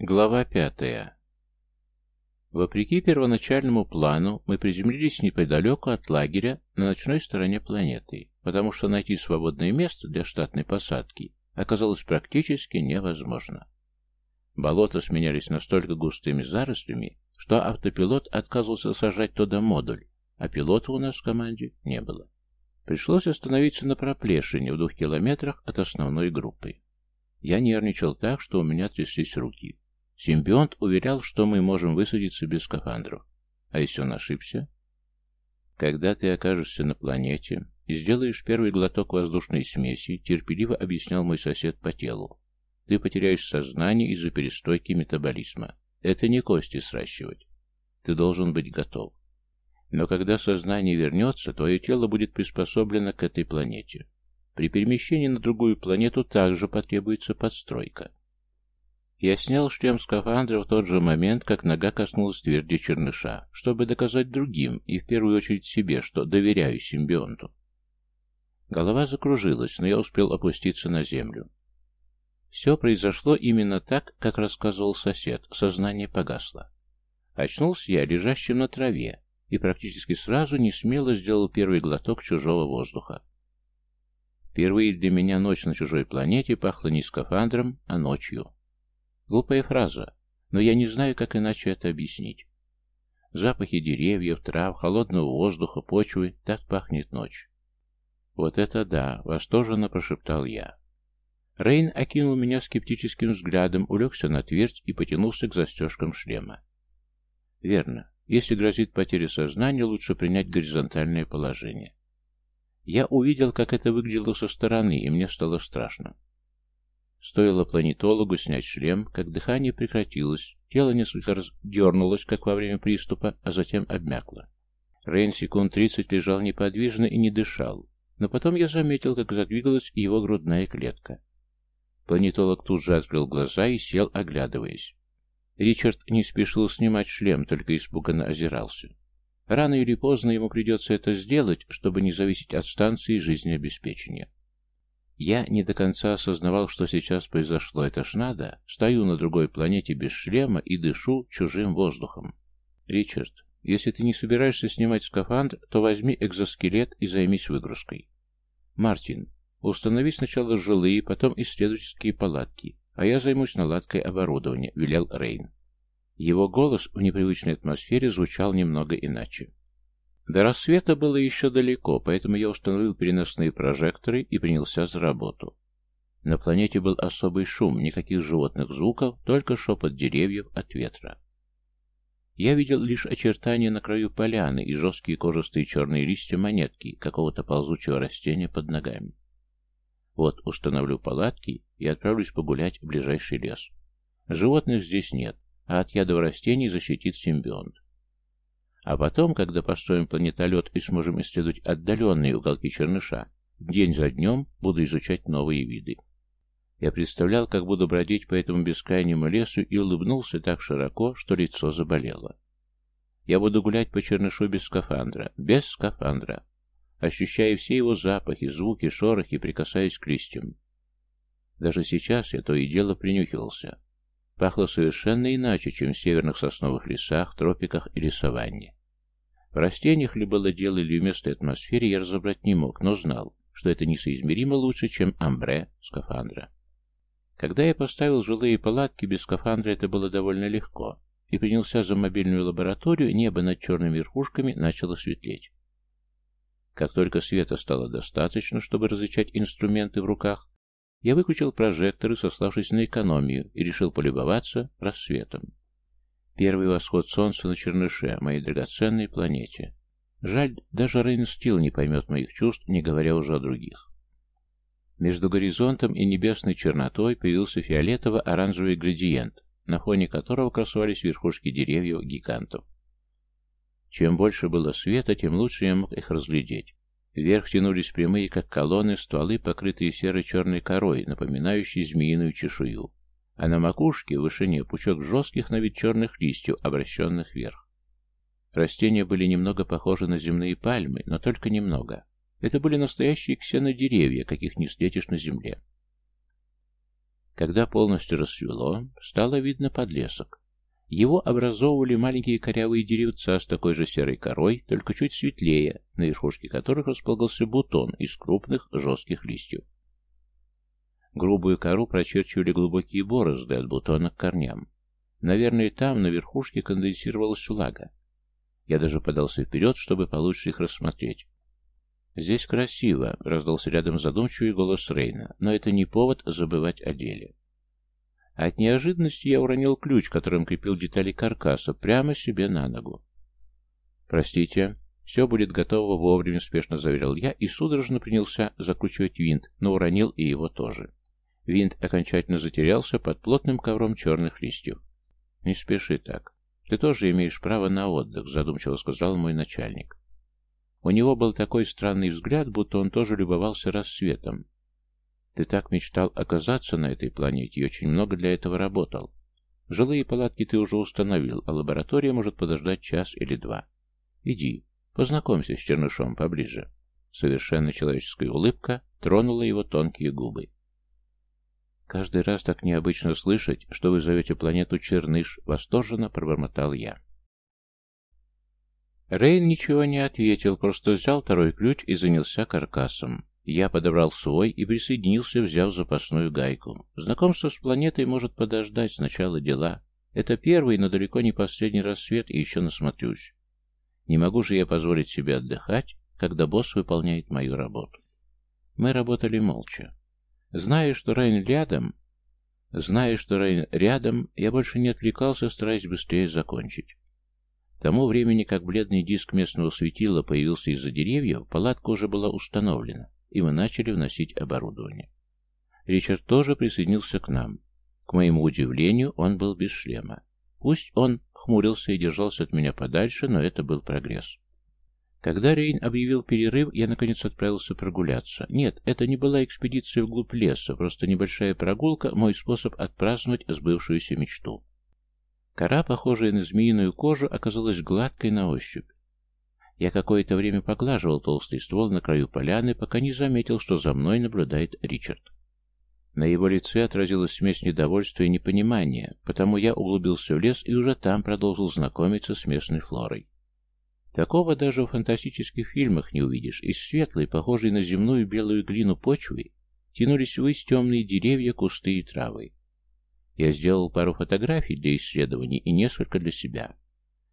Глава пятая. Вопреки первоначальному плану, мы приземлились неподалеку от лагеря на ночной стороне планеты, потому что найти свободное место для штатной посадки оказалось практически невозможно. Болота сменялись настолько густыми зарослями, что автопилот отказывался сажать туда модуль, а пилота у нас в команде не было. Пришлось остановиться на проплешине в двух километрах от основной группы. Я нервничал так, что у меня тряслись руки. Симбионт уверял, что мы можем высадиться без скафандров. А если он ошибся? Когда ты окажешься на планете и сделаешь первый глоток воздушной смеси, терпеливо объяснял мой сосед по телу. Ты потеряешь сознание из-за перестойки метаболизма. Это не кости сращивать. Ты должен быть готов. Но когда сознание вернется, твое тело будет приспособлено к этой планете. При перемещении на другую планету также потребуется подстройка. Я снял шлем скафандра в тот же момент, как нога коснулась тверди черныша, чтобы доказать другим, и в первую очередь себе, что доверяю симбионту. Голова закружилась, но я успел опуститься на землю. Все произошло именно так, как рассказывал сосед, сознание погасло. Очнулся я лежащим на траве и практически сразу не смело сделал первый глоток чужого воздуха. Впервые для меня ночь на чужой планете пахла не скафандром, а ночью. Глупая фраза, но я не знаю, как иначе это объяснить. Запахи деревьев, трав, холодного воздуха, почвы — так пахнет ночь. «Вот это да!» — восторженно прошептал я. Рейн окинул меня скептическим взглядом, улегся на твердь и потянулся к застежкам шлема. «Верно. Если грозит потеря сознания, лучше принять горизонтальное положение». Я увидел, как это выглядело со стороны, и мне стало страшно. Стоило планетологу снять шлем, как дыхание прекратилось, тело несколько раз дернулось, как во время приступа, а затем обмякло. Рейн секунд тридцать лежал неподвижно и не дышал, но потом я заметил, как задвигалась его грудная клетка. Планетолог тут же открыл глаза и сел, оглядываясь. Ричард не спешил снимать шлем, только испуганно озирался. Рано или поздно ему придется это сделать, чтобы не зависеть от станции жизнеобеспечения. Я не до конца осознавал, что сейчас произошло. Это ж надо. Стою на другой планете без шлема и дышу чужим воздухом. Ричард, если ты не собираешься снимать скафандр, то возьми экзоскелет и займись выгрузкой. Мартин, установи сначала жилые, потом исследовательские палатки, а я займусь наладкой оборудования, велел Рейн. Его голос в непривычной атмосфере звучал немного иначе. До рассвета было еще далеко, поэтому я установил переносные прожекторы и принялся за работу. На планете был особый шум, никаких животных звуков, только шепот деревьев от ветра. Я видел лишь очертания на краю поляны и жесткие кожистые черные листья монетки какого-то ползучего растения под ногами. Вот установлю палатки и отправлюсь погулять в ближайший лес. Животных здесь нет, а от ядов растений защитит симбионт. А потом, когда построим планетолет и сможем исследовать отдаленные уголки Черныша, день за днем буду изучать новые виды. Я представлял, как буду бродить по этому бескрайнему лесу и улыбнулся так широко, что лицо заболело. Я буду гулять по Чернышу без скафандра, без скафандра, ощущая все его запахи, звуки, шорохи, прикасаясь к листьям. Даже сейчас я то и дело принюхивался. Пахло совершенно иначе, чем в северных сосновых лесах, тропиках или саванне. В растениях ли было дело или в местной атмосфере я разобрать не мог, но знал, что это несоизмеримо лучше, чем амбре скафандра. Когда я поставил жилые палатки без скафандра, это было довольно легко, и принялся за мобильную лабораторию, небо над черными верхушками начало светлеть. Как только света стало достаточно, чтобы различать инструменты в руках, я выключил прожекторы, сославшись на экономию, и решил полюбоваться рассветом. Первый восход солнца на Черныше, моей драгоценной планете. Жаль, даже Рейн Стил не поймет моих чувств, не говоря уже о других. Между горизонтом и небесной чернотой появился фиолетово-оранжевый градиент, на фоне которого красовались верхушки деревьев гигантов. Чем больше было света, тем лучше я мог их разглядеть. Вверх тянулись прямые, как колонны, стволы, покрытые серо-черной корой, напоминающей змеиную чешую. А на макушке, в вышине, пучок жестких на вид черных листьев, обращенных вверх. Растения были немного похожи на земные пальмы, но только немного. Это были настоящие ксенодеревья, каких не встретишь на земле. Когда полностью рассвело, стало видно подлесок. Его образовывали маленькие корявые деревца с такой же серой корой, только чуть светлее, на верхушке которых располагался бутон из крупных жестких листьев. Грубую кору прочерчивали глубокие борозды от бутона к корням. Наверное, там, на верхушке, конденсировалась влага. Я даже подался вперед, чтобы получше их рассмотреть. «Здесь красиво», — раздался рядом задумчивый голос Рейна, «но это не повод забывать о деле». От неожиданности я уронил ключ, которым крепил детали каркаса, прямо себе на ногу. «Простите, все будет готово вовремя», — спешно заверил я и судорожно принялся закручивать винт, но уронил и его тоже. Винт окончательно затерялся под плотным ковром черных листьев. «Не спеши так. Ты тоже имеешь право на отдых», — задумчиво сказал мой начальник. У него был такой странный взгляд, будто он тоже любовался рассветом. Ты так мечтал оказаться на этой планете и очень много для этого работал. Жилые палатки ты уже установил, а лаборатория может подождать час или два. Иди, познакомься с Чернышом поближе. Совершенно человеческая улыбка тронула его тонкие губы. Каждый раз так необычно слышать, что вы зовете планету Черныш, восторженно пробормотал я. Рейн ничего не ответил, просто взял второй ключ и занялся каркасом. Я подобрал свой и присоединился, взяв запасную гайку. Знакомство с планетой может подождать сначала дела. Это первый, но далеко не последний рассвет, и еще насмотрюсь. Не могу же я позволить себе отдыхать, когда босс выполняет мою работу. Мы работали молча. Зная, что Рейн рядом, зная, что Рейн рядом, я больше не отвлекался, стараясь быстрее закончить. К тому времени, как бледный диск местного светила появился из-за деревьев, палатка уже была установлена и мы начали вносить оборудование. Ричард тоже присоединился к нам. К моему удивлению, он был без шлема. Пусть он хмурился и держался от меня подальше, но это был прогресс. Когда Рейн объявил перерыв, я наконец отправился прогуляться. Нет, это не была экспедиция вглубь леса, просто небольшая прогулка, мой способ отпраздновать сбывшуюся мечту. Кора, похожая на змеиную кожу, оказалась гладкой на ощупь. Я какое-то время поглаживал толстый ствол на краю поляны, пока не заметил, что за мной наблюдает Ричард. На его лице отразилась смесь недовольства и непонимания, потому я углубился в лес и уже там продолжил знакомиться с местной флорой. Такого даже в фантастических фильмах не увидишь. Из светлой, похожей на земную белую глину почвы, тянулись ввысь темные деревья, кусты и травы. Я сделал пару фотографий для исследований и несколько для себя.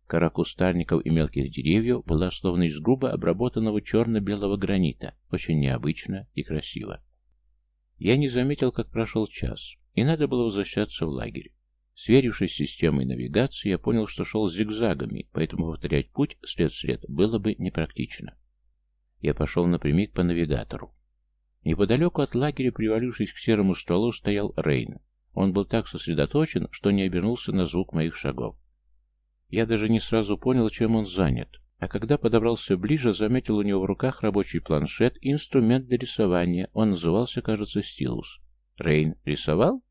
Кора кустарников и мелких деревьев была словно из грубо обработанного черно-белого гранита, очень необычно и красиво. Я не заметил, как прошел час, и надо было возвращаться в лагерь. Сверившись с системой навигации, я понял, что шел зигзагами, поэтому повторять путь след след было бы непрактично. Я пошел напрямик по навигатору. Неподалеку от лагеря, привалившись к серому столу, стоял Рейн. Он был так сосредоточен, что не обернулся на звук моих шагов. Я даже не сразу понял, чем он занят, а когда подобрался ближе, заметил у него в руках рабочий планшет и инструмент для рисования. Он назывался, кажется, стилус. Рейн рисовал?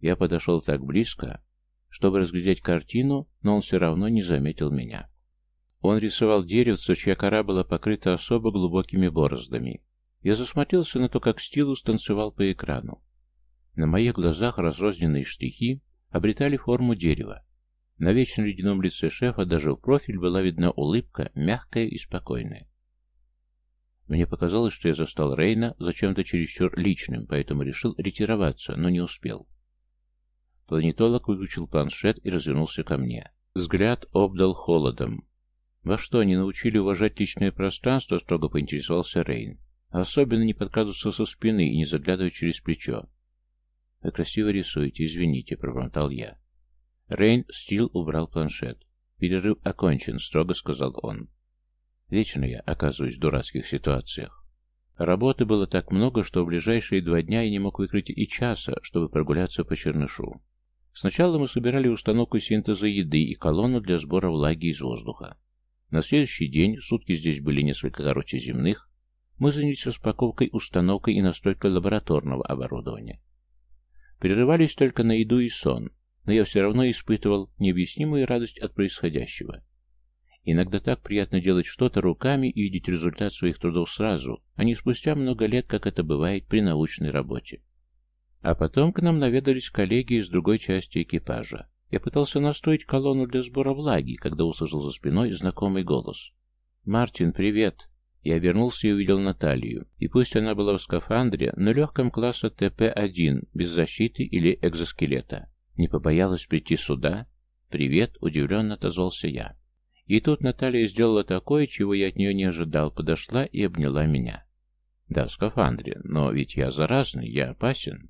Я подошел так близко, чтобы разглядеть картину, но он все равно не заметил меня. Он рисовал деревце, чья кора была покрыта особо глубокими бороздами. Я засмотрелся на то, как стилус танцевал по экрану. На моих глазах разрозненные штрихи обретали форму дерева. На вечно ледяном лице шефа даже в профиль была видна улыбка, мягкая и спокойная. Мне показалось, что я застал Рейна зачем-то чересчур личным, поэтому решил ретироваться, но не успел. Планетолог выключил планшет и развернулся ко мне. Взгляд обдал холодом. «Во что, не научили уважать личное пространство?» — строго поинтересовался Рейн. «Особенно не подкрадываться со спины и не заглядывать через плечо». «Вы красиво рисуете, извините», — пробормотал я. Рейн Стил убрал планшет. «Перерыв окончен», — строго сказал он. Вечно я оказываюсь в дурацких ситуациях. Работы было так много, что в ближайшие два дня я не мог выкрыть и часа, чтобы прогуляться по Чернышу. Сначала мы собирали установку синтеза еды и колонну для сбора влаги из воздуха. На следующий день, сутки здесь были несколько короче земных, мы занялись распаковкой, установкой и настройкой лабораторного оборудования. Прерывались только на еду и сон, но я все равно испытывал необъяснимую радость от происходящего. Иногда так приятно делать что-то руками и видеть результат своих трудов сразу, а не спустя много лет, как это бывает при научной работе. А потом к нам наведались коллеги из другой части экипажа. Я пытался настроить колонну для сбора влаги, когда услышал за спиной знакомый голос. «Мартин, привет!» Я обернулся и увидел Наталью. И пусть она была в скафандре, но легком класса ТП-1, без защиты или экзоскелета. Не побоялась прийти сюда? «Привет!» — удивленно отозвался я. И тут Наталья сделала такое, чего я от нее не ожидал, подошла и обняла меня. «Да, в скафандре, но ведь я заразный, я опасен».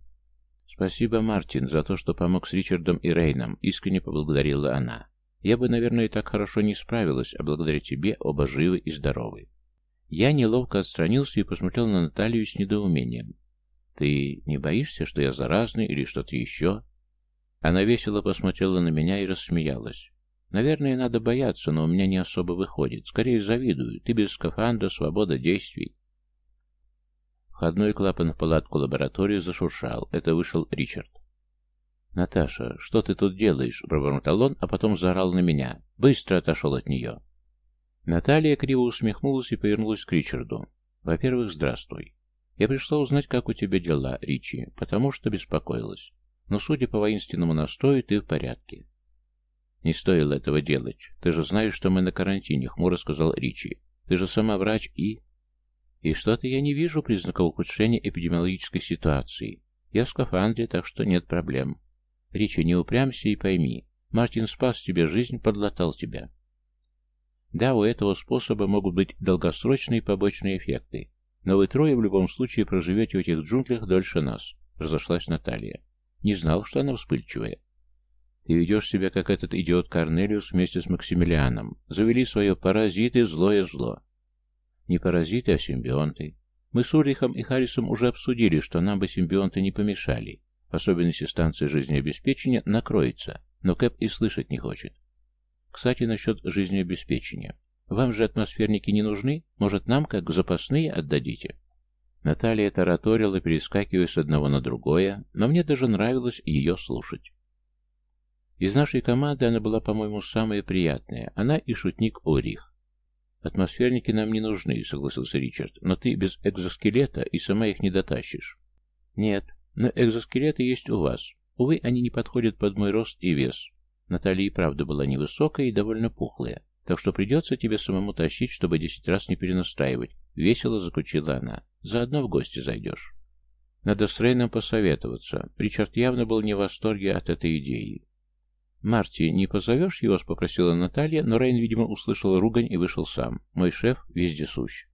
«Спасибо, Мартин, за то, что помог с Ричардом и Рейном», — искренне поблагодарила она. «Я бы, наверное, так хорошо не справилась, а благодаря тебе оба живы и здоровы». Я неловко отстранился и посмотрел на Наталью с недоумением. «Ты не боишься, что я заразный или что-то еще?» Она весело посмотрела на меня и рассмеялась. «Наверное, надо бояться, но у меня не особо выходит. Скорее завидую. Ты без скафандра, свобода действий». Входной клапан в палатку-лабораторию зашуршал. Это вышел Ричард. «Наташа, что ты тут делаешь?» — пробормотал он, а потом заорал на меня. Быстро отошел от нее. Наталья криво усмехнулась и повернулась к Ричарду. «Во-первых, здравствуй. Я пришла узнать, как у тебя дела, Ричи, потому что беспокоилась. Но, судя по воинственному настрою, ты в порядке». «Не стоило этого делать. Ты же знаешь, что мы на карантине», — хмуро сказал Ричи. «Ты же сама врач и...» И что-то я не вижу признаков ухудшения эпидемиологической ситуации. Я в скафандре, так что нет проблем. Ричи, не упрямься и пойми. Мартин спас тебе жизнь, подлатал тебя. Да, у этого способа могут быть долгосрочные побочные эффекты. Но вы трое в любом случае проживете в этих джунглях дольше нас, разошлась Наталья. Не знал, что она вспыльчивая. Ты ведешь себя, как этот идиот Корнелиус вместе с Максимилианом. Завели свое паразиты, злое зло. Не паразиты, а симбионты. Мы с Урихом и Харрисом уже обсудили, что нам бы симбионты не помешали. В особенности станция жизнеобеспечения накроется, но Кэп и слышать не хочет. Кстати, насчет жизнеобеспечения. Вам же атмосферники не нужны? Может, нам, как запасные, отдадите?» Наталья тараторила, перескакивая с одного на другое, но мне даже нравилось ее слушать. Из нашей команды она была, по-моему, самая приятная. Она и шутник Орих. «Атмосферники нам не нужны», — согласился Ричард, «но ты без экзоскелета и сама их не дотащишь». «Нет, но экзоскелеты есть у вас. Увы, они не подходят под мой рост и вес. Наталья и правда была невысокая и довольно пухлая, так что придется тебе самому тащить, чтобы десять раз не перенастраивать», — весело заключила она. «Заодно в гости зайдешь». Надо с Рейном посоветоваться. Ричард явно был не в восторге от этой идеи. «Марти, не позовешь его?» — попросила Наталья, но Рейн, видимо, услышал ругань и вышел сам. Мой шеф вездесущ.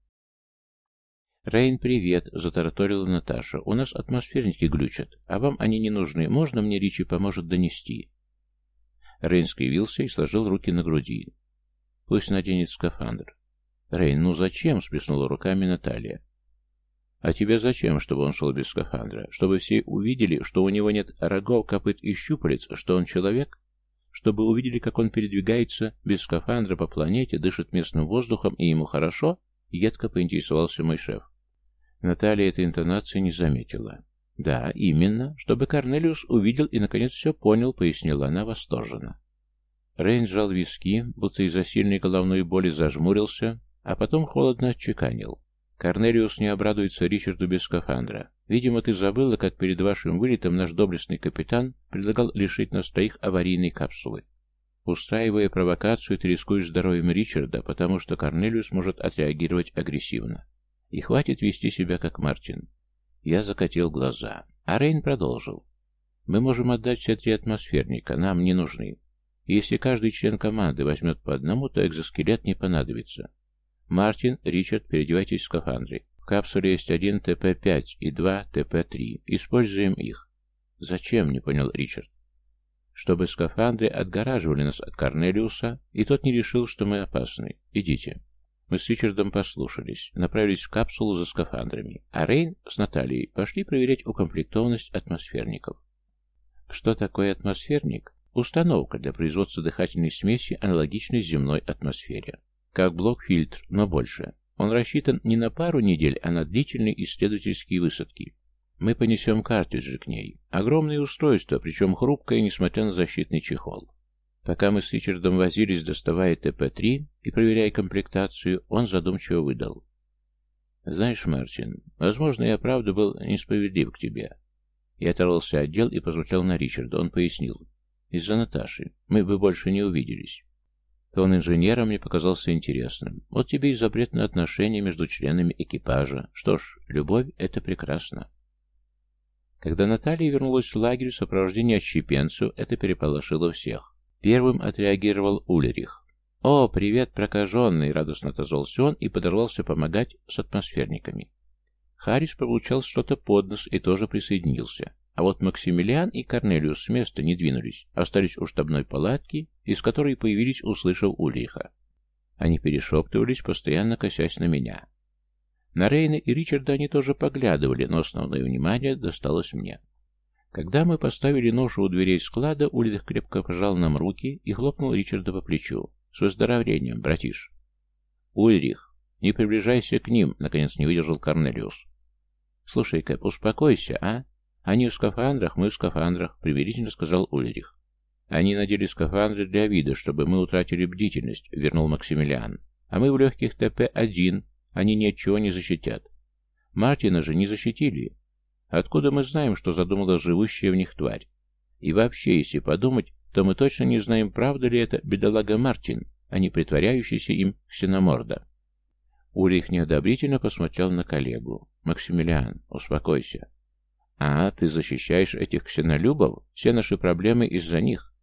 «Рейн, привет!» — затараторила Наташа. «У нас атмосферники глючат, а вам они не нужны. Можно мне Ричи поможет донести?» Рейн скривился и сложил руки на груди. «Пусть наденет скафандр». «Рейн, ну зачем?» — сплеснула руками Наталья. «А тебе зачем, чтобы он шел без скафандра? Чтобы все увидели, что у него нет рогов, копыт и щупалец, что он человек?» Чтобы увидели, как он передвигается без скафандра по планете, дышит местным воздухом и ему хорошо, едко поинтересовался мой шеф. Наталья этой интонации не заметила. «Да, именно, чтобы Корнелиус увидел и, наконец, все понял», — пояснила она восторженно. Рейн сжал виски, будто из-за сильной головной боли зажмурился, а потом холодно отчеканил. Корнелиус не обрадуется Ричарду без скафандра. Видимо, ты забыла, как перед вашим вылетом наш доблестный капитан предлагал лишить нас троих аварийной капсулы. Устраивая провокацию, ты рискуешь здоровьем Ричарда, потому что Корнелиус может отреагировать агрессивно. И хватит вести себя как Мартин. Я закатил глаза, а Рейн продолжил. Мы можем отдать все три атмосферника, нам не нужны. если каждый член команды возьмет по одному, то экзоскелет не понадобится. Мартин, Ричард, переодевайтесь в скафандры. В капсуле есть один ТП-5 и два ТП-3. Используем их. Зачем, не понял Ричард. Чтобы скафандры отгораживали нас от Корнелиуса, и тот не решил, что мы опасны. Идите. Мы с Ричардом послушались, направились в капсулу за скафандрами, а Рейн с Натальей пошли проверять укомплектованность атмосферников. Что такое атмосферник? Установка для производства дыхательной смеси, аналогичной земной атмосфере. Как блок-фильтр, но больше. Он рассчитан не на пару недель, а на длительные исследовательские высадки. Мы понесем картриджи к ней. Огромное устройство, причем хрупкое, несмотря на защитный чехол. Пока мы с Ричардом возились, доставая ТП-3 и проверяя комплектацию, он задумчиво выдал. «Знаешь, Мартин, возможно, я правда был несправедлив к тебе. Я оторвался от дел и посмотрел на Ричарда. Он пояснил. Из-за Наташи. Мы бы больше не увиделись. Тон инженера мне показался интересным. Вот тебе и запрет на отношения между членами экипажа. Что ж, любовь — это прекрасно. Когда Наталья вернулась в лагерь в сопровождении отщепенцу, это переполошило всех. Первым отреагировал Ульрих. «О, привет, прокаженный!» — радостно отозвался он и подорвался помогать с атмосферниками. Харрис получал что-то под нос и тоже присоединился. А вот Максимилиан и Корнелиус с места не двинулись, остались у штабной палатки, из которой появились, услышав Ульриха. Они перешептывались, постоянно косясь на меня. На Рейна и Ричарда они тоже поглядывали, но основное внимание досталось мне. Когда мы поставили ношу у дверей склада, Ульрих крепко пожал нам руки и хлопнул Ричарда по плечу. «С выздоровлением, братиш!» «Ульрих, не приближайся к ним!» — наконец не выдержал Корнелиус. «Слушай, Кэп, успокойся, а? Они в скафандрах, мы в скафандрах», — примирительно сказал Ульрих. «Они надели скафандры для вида, чтобы мы утратили бдительность», — вернул Максимилиан. «А мы в легких ТП-1, они ни от чего не защитят. Мартина же не защитили. Откуда мы знаем, что задумала живущая в них тварь? И вообще, если подумать, то мы точно не знаем, правда ли это бедолага Мартин, а не притворяющийся им ксеноморда». Ульрих неодобрительно посмотрел на коллегу. «Максимилиан, успокойся. «А, ты защищаешь этих ксенолюбов? Все наши проблемы из-за них».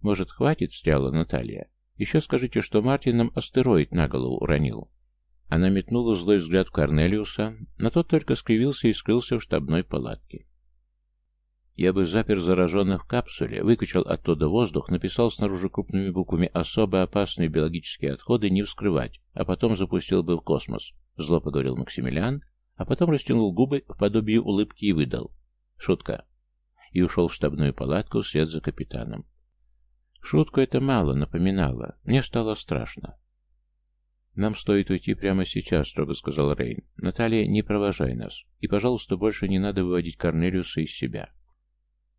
«Может, хватит?» — встряла Наталья. «Еще скажите, что Мартин нам астероид на голову уронил». Она метнула злой взгляд в Корнелиуса, но тот только скривился и скрылся в штабной палатке. Я бы запер зараженных в капсуле, выкачал оттуда воздух, написал снаружи крупными буквами «Особо опасные биологические отходы не вскрывать», а потом запустил бы в космос, зло поговорил Максимилиан, а потом растянул губы в подобие улыбки и выдал. Шутка. И ушел в штабную палатку вслед за капитаном. Шутку это мало напоминало. Мне стало страшно. «Нам стоит уйти прямо сейчас», — строго сказал Рейн. «Наталья, не провожай нас. И, пожалуйста, больше не надо выводить Корнелиуса из себя».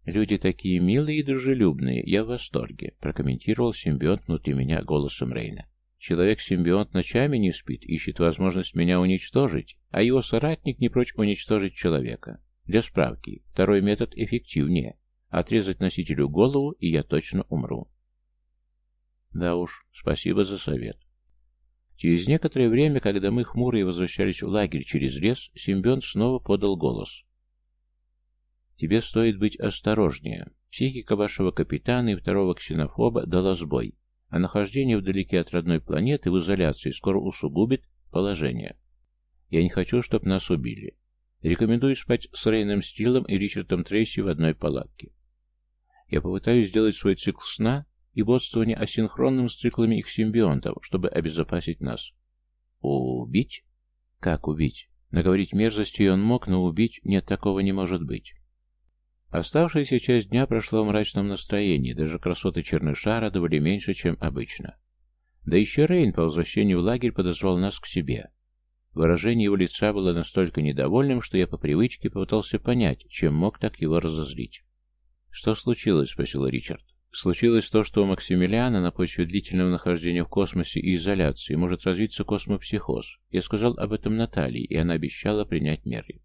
«Люди такие милые и дружелюбные. Я в восторге», — прокомментировал симбионт внутри меня голосом Рейна. Человек-симбионт ночами не спит, ищет возможность меня уничтожить, а его соратник не прочь уничтожить человека. Для справки, второй метод эффективнее. Отрезать носителю голову, и я точно умру. Да уж, спасибо за совет. Через некоторое время, когда мы хмурые возвращались в лагерь через лес, симбионт снова подал голос. Тебе стоит быть осторожнее. Психика вашего капитана и второго ксенофоба дала сбой а нахождение вдалеке от родной планеты в изоляции скоро усугубит положение. Я не хочу, чтобы нас убили. Рекомендую спать с Рейном Стилом и Ричардом Трейси в одной палатке. Я попытаюсь сделать свой цикл сна и бодствование асинхронным с циклами их симбионтов, чтобы обезопасить нас. Убить? Как убить? Наговорить мерзости он мог, но убить нет, такого не может быть. Оставшаяся часть дня прошла в мрачном настроении, даже красоты черныша радовали меньше, чем обычно. Да еще Рейн по возвращению в лагерь подозвал нас к себе. Выражение его лица было настолько недовольным, что я по привычке попытался понять, чем мог так его разозлить. «Что случилось?» — спросил Ричард. «Случилось то, что у Максимилиана на почве длительного нахождения в космосе и изоляции может развиться космопсихоз. Я сказал об этом Наталье, и она обещала принять меры.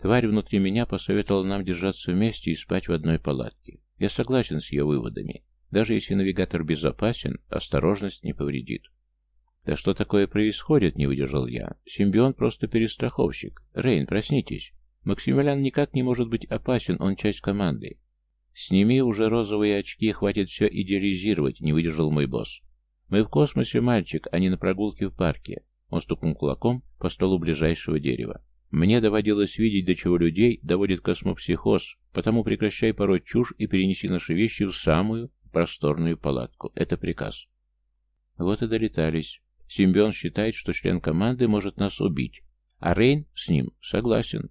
Тварь внутри меня посоветовала нам держаться вместе и спать в одной палатке. Я согласен с ее выводами. Даже если навигатор безопасен, осторожность не повредит. «Да что такое происходит?» — не выдержал я. «Симбион просто перестраховщик. Рейн, проснитесь. Максимилиан никак не может быть опасен, он часть команды. Сними уже розовые очки, хватит все идеализировать», — не выдержал мой босс. «Мы в космосе, мальчик, а не на прогулке в парке». Он стукнул кулаком по столу ближайшего дерева. Мне доводилось видеть, до чего людей доводит космопсихоз, потому прекращай пороть чушь и перенеси наши вещи в самую просторную палатку. Это приказ. Вот и долетались. Симбион считает, что член команды может нас убить, а Рейн с ним согласен.